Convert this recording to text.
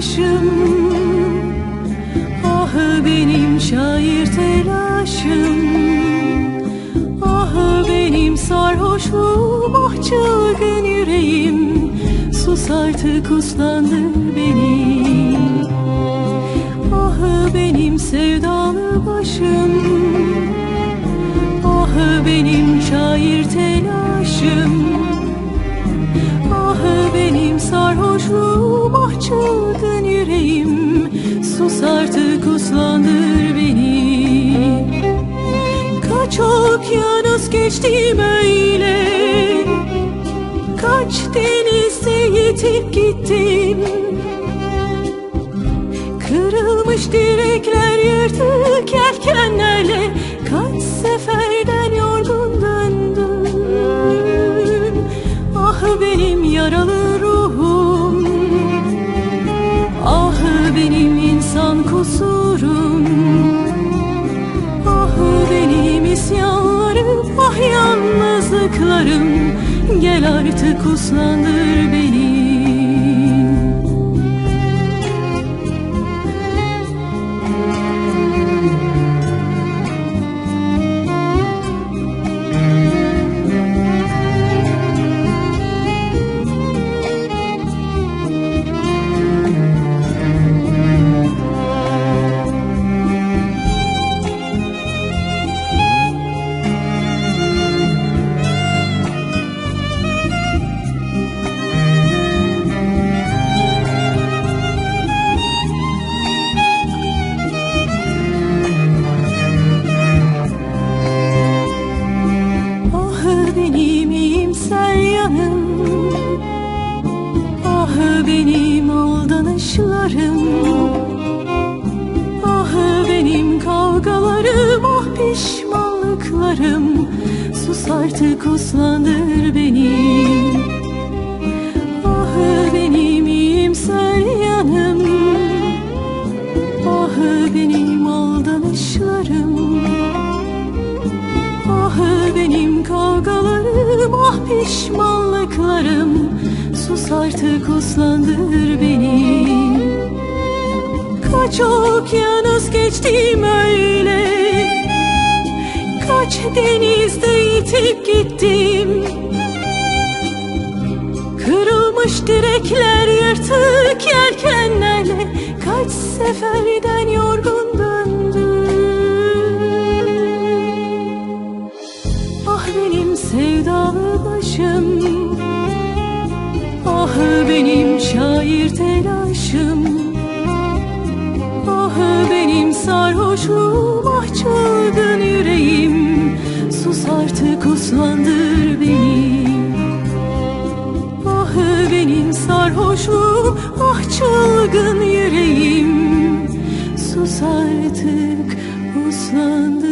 telaşım Ah benim şair telaşım. Ah benim sarhoşluğum ah çılgın yüreğim. Sus artık uslandır beni. Ah benim sevdalı başım. Ah benim şair telaşım Sus artık uslandır beni. Kaç okyanus geçtim öyle Kaç denizde yitip gittim? Kırılmış direkler yırtık yelkenlerle Kaç seferden kusurum Ah benim isyanlarım Ah yalnızlıklarım. Gel artık uslandır beni iyimser yanım Ah benim aldanışlarım. Ah benim kavgalarım Ah pişmanlıklarım. Sus artık uslandır beni. Ah benim iyimser yanım. Ah benim aldanışlarım. Ah benim kavgalarım ah pişmanlıklarım. Sus artık uslandır beni. Kaç okyanus geçtim öyle. Kaç denizde yitip gittim. Kırılmış direkler yırtık yelkenlerle Kaç seferden yorgun şair telaşım. Ah benim sarhoşluğum Ah çılgın yüreğim. Sus artık uslandır beni. Ah benim sarhoşluğum Ah çılgın yüreğim. Sus artık uslandır